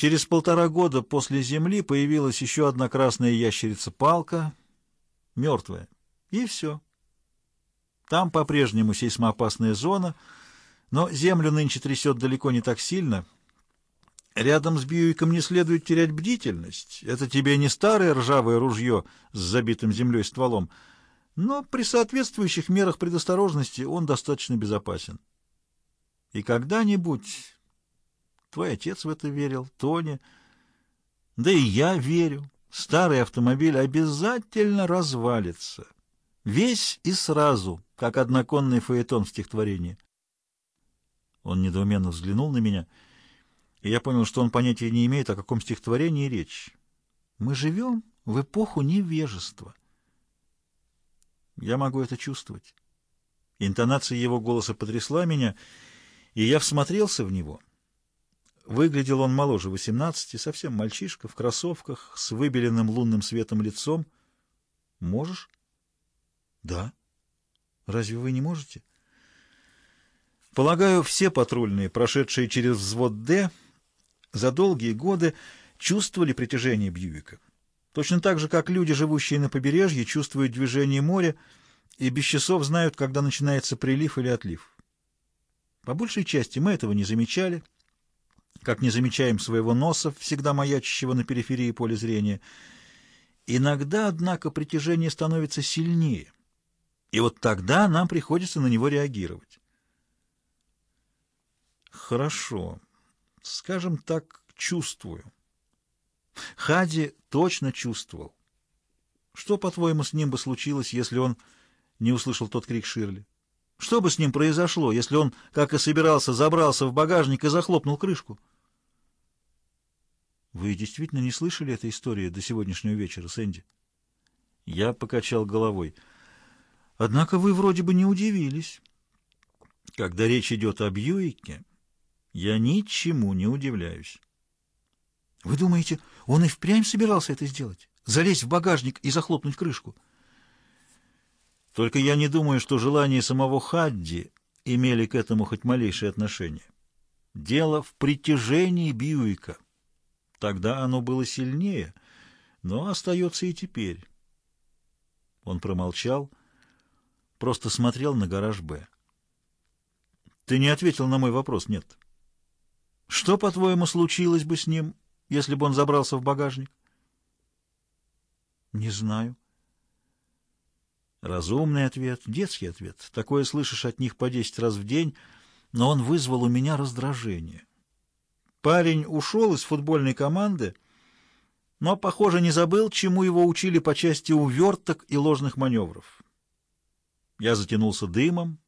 Через полтора года после Земли появилась еще одна красная ящерица-палка, мертвая, и все. Там по-прежнему сейсмоопасная зона, но Землю нынче трясет далеко не так сильно. Рядом с Бьюиком не следует терять бдительность. Это тебе не старое ржавое ружье с забитым землей стволом, но при соответствующих мерах предосторожности он достаточно безопасен. И когда-нибудь твой отец в это верил, Тони, да и я верю, старый автомобиль обязательно развалится. Весь и сразу, как одноконный фаэтон в стихотворении. Он недоуменно взглянул на меня, и я понял, что он понятия не имеет, о каком стихотворении речь. Мы живем в эпоху невежества. Я могу это чувствовать. Интонация его голоса потрясла меня, и я всмотрелся в него. Выглядел он моложе восемнадцати, совсем мальчишка, в кроссовках, с выбеленным лунным светом лицом. «Можешь?» «Да». «Разве вы не можете?» «Полагаю, все патрульные, прошедшие через взвод «Д», за долгие годы чувствовали притяжение Бьюика. Точно так же, как люди, живущие на побережье, чувствуют движение моря и без часов знают, когда начинается прилив или отлив. По большей части мы этого не замечали, как не замечаем своего носа, всегда маячащего на периферии поля зрения. Иногда, однако, притяжение становится сильнее, и вот тогда нам приходится на него реагировать. Хорошо, скажем так, чувствую. Хади точно чувствовал. Что, по-твоему, с ним бы случилось, если он не услышал тот крик Ширли? Что бы с ним произошло, если он, как и собирался, забрался в багажник и захлопнул крышку? Вы действительно не слышали этой истории до сегодняшнего вечера, Сэнди? Я покачал головой. Однако вы вроде бы не удивились. Когда речь идет о Бьюике, я ничему не удивляюсь. Вы думаете, он и впрямь собирался это сделать? Залезть в багажник и захлопнуть крышку? Только я не думаю, что желания самого Хадди имели к этому хоть малейшее отношение. Дело в притяжении Бьюика. Тогда оно было сильнее, но остается и теперь. Он промолчал, просто смотрел на гараж «Б». «Ты не ответил на мой вопрос, нет?» «Что, по-твоему, случилось бы с ним, если бы он забрался в багажник? Не знаю. Разумный ответ, детский ответ. Такое слышишь от них по десять раз в день, но он вызвал у меня раздражение. Парень ушел из футбольной команды, но, похоже, не забыл, чему его учили по части уверток и ложных маневров. Я затянулся дымом,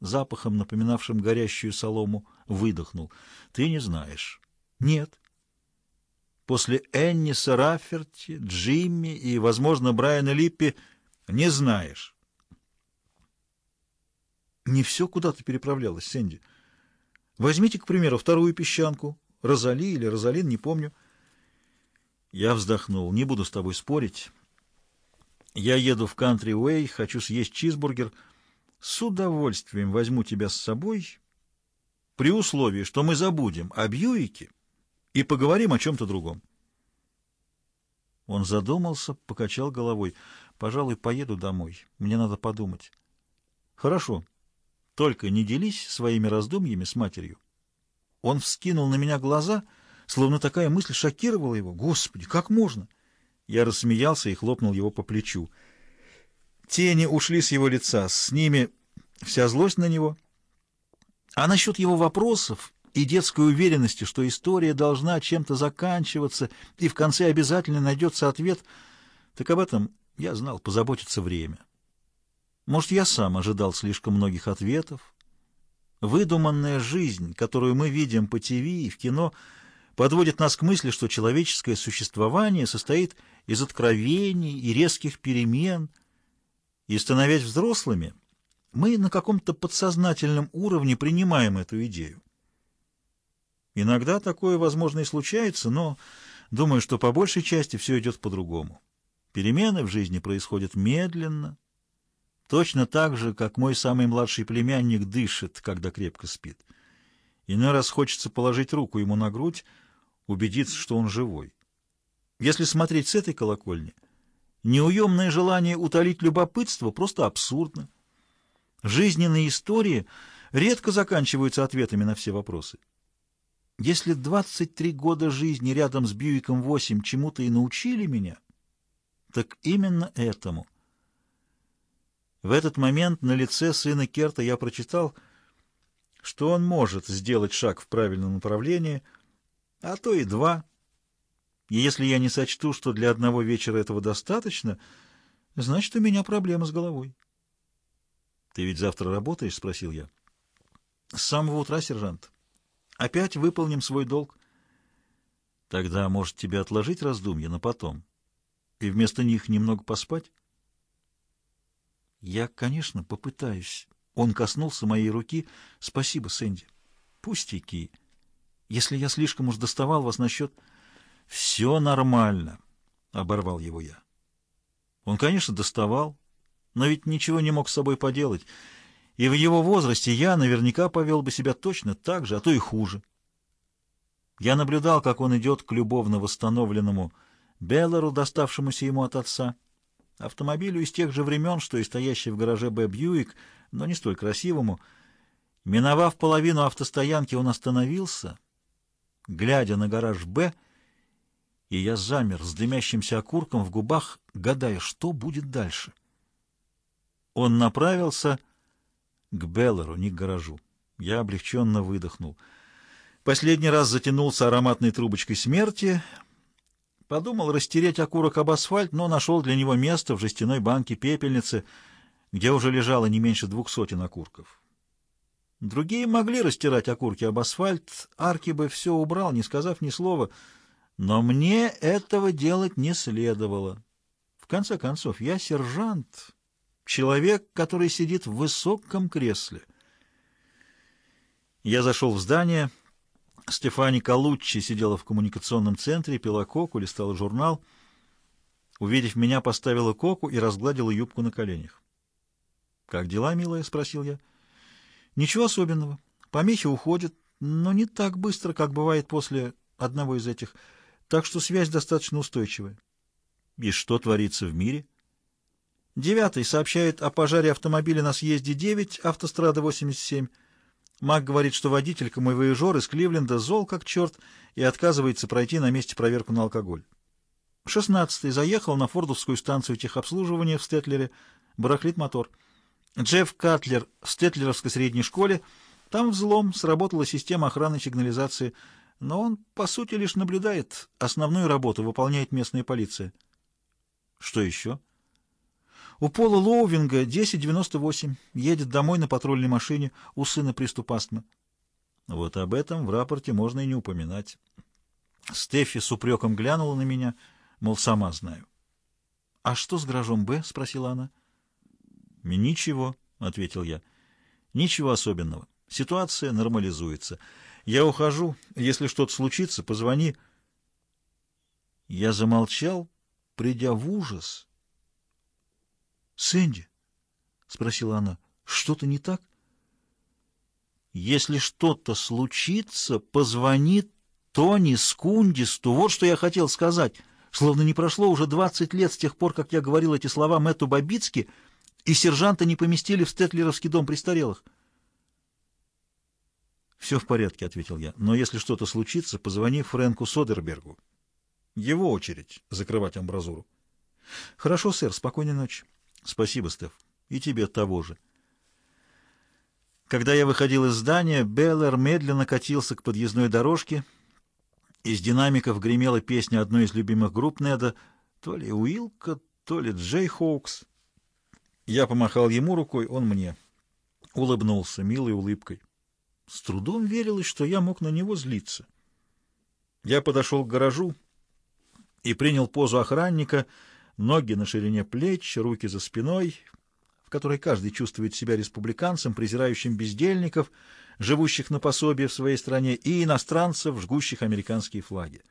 запахом, напоминавшим горящую солому, выдохнул. Ты не знаешь. Нет. После Энниса Рафферти, Джимми и, возможно, Брайана Липпи не знаешь. Не все куда-то переправлялось, Сэнди. Возьмите, к примеру, вторую песчанку, Розали или Розалин, не помню. Я вздохнул. Не буду с тобой спорить. Я еду в Кантри Уэй, хочу съесть чизбургер. С удовольствием возьму тебя с собой, при условии, что мы забудем о Бьюике и поговорим о чем-то другом. Он задумался, покачал головой. «Пожалуй, поеду домой. Мне надо подумать». «Хорошо. Только не делись своими раздумьями с матерью». Он вскинул на меня глаза, словно такая мысль шокировала его. «Господи, как можно?» Я рассмеялся и хлопнул его по плечу. Тени ушли с его лица, с ними вся злость на него. А насчет его вопросов и детской уверенности, что история должна чем-то заканчиваться, и в конце обязательно найдется ответ, так об этом я знал, позаботиться время. Может, я сам ожидал слишком многих ответов. Выдуманная жизнь, которую мы видим по ТВ и в кино, подводит нас к мысли, что человеческое существование состоит из откровений и резких перемен, и, становясь взрослыми, мы на каком-то подсознательном уровне принимаем эту идею. Иногда такое, возможно, и случается, но думаю, что по большей части все идет по-другому. Перемены в жизни происходят медленно, точно так же, как мой самый младший племянник дышит, когда крепко спит. Иной раз хочется положить руку ему на грудь, убедиться, что он живой. Если смотреть с этой колокольни, неуемное желание утолить любопытство просто абсурдно. Жизненные истории редко заканчиваются ответами на все вопросы. Если 23 года жизни рядом с Бьюиком 8 чему-то и научили меня, так именно этому. В этот момент на лице сына Керта я прочитал, что он может сделать шаг в правильном направлении, а то и два. И если я не сочту, что для одного вечера этого достаточно, значит, у меня проблема с головой. «Ты ведь завтра работаешь?» — спросил я. «С самого утра, сержант. Опять выполним свой долг». «Тогда, может, тебе отложить раздумья на потом и вместо них немного поспать?» «Я, конечно, попытаюсь». Он коснулся моей руки. «Спасибо, Сэнди». «Пустяки. Если я слишком уж доставал вас насчет...» «Все нормально», — оборвал его я. Он, конечно, доставал, но ведь ничего не мог с собой поделать, и в его возрасте я наверняка повел бы себя точно так же, а то и хуже. Я наблюдал, как он идет к любовно восстановленному Беллару, доставшемуся ему от отца, автомобилю из тех же времен, что и стоящий в гараже Б. Бьюик, но не столь красивому. Миновав половину автостоянки, он остановился, глядя на гараж «Б», и я замер с дымящимся окурком в губах, гадая, что будет дальше. Он направился к Беллару, не к гаражу. Я облегченно выдохнул. Последний раз затянулся ароматной трубочкой смерти. Подумал растереть окурок об асфальт, но нашел для него место в жестяной банке пепельницы, где уже лежало не меньше двух сотен окурков. Другие могли растирать окурки об асфальт, Арки бы все убрал, не сказав ни слова, но мне этого делать не следовало. В конце концов, я сержант, человек, который сидит в высоком кресле. Я зашел в здание. Стефани Калуччи сидела в коммуникационном центре, пила коку, листала журнал. Увидев меня, поставила коку и разгладила юбку на коленях. «Как дела, милая?» — спросил я. «Ничего особенного. Помехи уходят, но не так быстро, как бывает после одного из этих, так что связь достаточно устойчивая». «И что творится в мире?» Девятый сообщает о пожаре автомобиля на съезде 9, автострада 87. Мак говорит, что водитель камевояжер из Кливленда зол как черт и отказывается пройти на месте проверку на алкоголь. Шестнадцатый заехал на фордовскую станцию техобслуживания в Стетлере, барахлит мотор. Джефф Катлер в Стетлеровской средней школе, там взлом, сработала система охраны сигнализации, но он, по сути, лишь наблюдает, основную работу выполняет местная полиция. Что еще? — у Пола Лоувинга 10.98. Едет домой на патрульной машине. У сына приступ астмы. Вот об этом в рапорте можно и не упоминать. Стефи с упреком глянула на меня, мол, сама знаю. — А что с гаражом Б? — спросила она. — Ничего, — ответил я. — Ничего особенного. Ситуация нормализуется. Я ухожу. Если что-то случится, позвони. Я замолчал, придя в ужас «Сэнди?» — спросила она. «Что-то не так?» «Если что-то случится, позвони Тони Скундисту. Вот что я хотел сказать. Словно не прошло уже двадцать лет с тех пор, как я говорил эти слова Мэтту Бабицки, и сержанта не поместили в Стетлеровский дом престарелых». «Все в порядке», — ответил я. «Но если что-то случится, позвони Фрэнку Содербергу. Его очередь закрывать амбразуру». «Хорошо, сэр. Спокойной ночи». Спасибо, Стеф. И тебе того же. Когда я выходил из здания, Беллер медленно катился к подъездной дорожке. Из динамиков гремела песня одной из любимых групп Неда, то ли Уилка, то ли Джей Хоукс. Я помахал ему рукой, он мне. Улыбнулся милой улыбкой. С трудом верилось, что я мог на него злиться. Я подошел к гаражу и принял позу охранника — ноги на ширине плеч, руки за спиной, в которой каждый чувствует себя республиканцем, презирающим бездельников, живущих на пособие в своей стране, и иностранцев, жгущих американские флаги.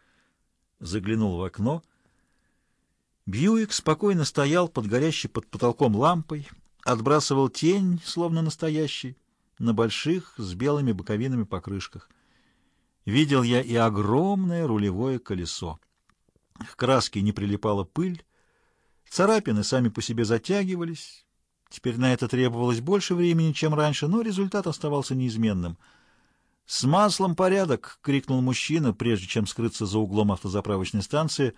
Заглянул в окно. Бьюик спокойно стоял под горящей под потолком лампой, отбрасывал тень, словно настоящий, на больших с белыми боковинами покрышках. Видел я и огромное рулевое колесо. К краске не прилипала пыль, царапины сами по себе затягивались. Теперь на это требовалось больше времени, чем раньше, но результат оставался неизменным. «С маслом порядок!» — крикнул мужчина, прежде чем скрыться за углом автозаправочной станции.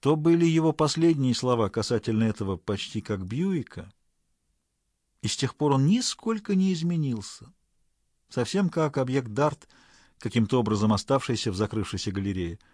То были его последние слова касательно этого почти как Бьюика. И с тех пор он нисколько не изменился. Совсем как объект Дарт, каким-то образом оставшийся в закрывшейся галерее —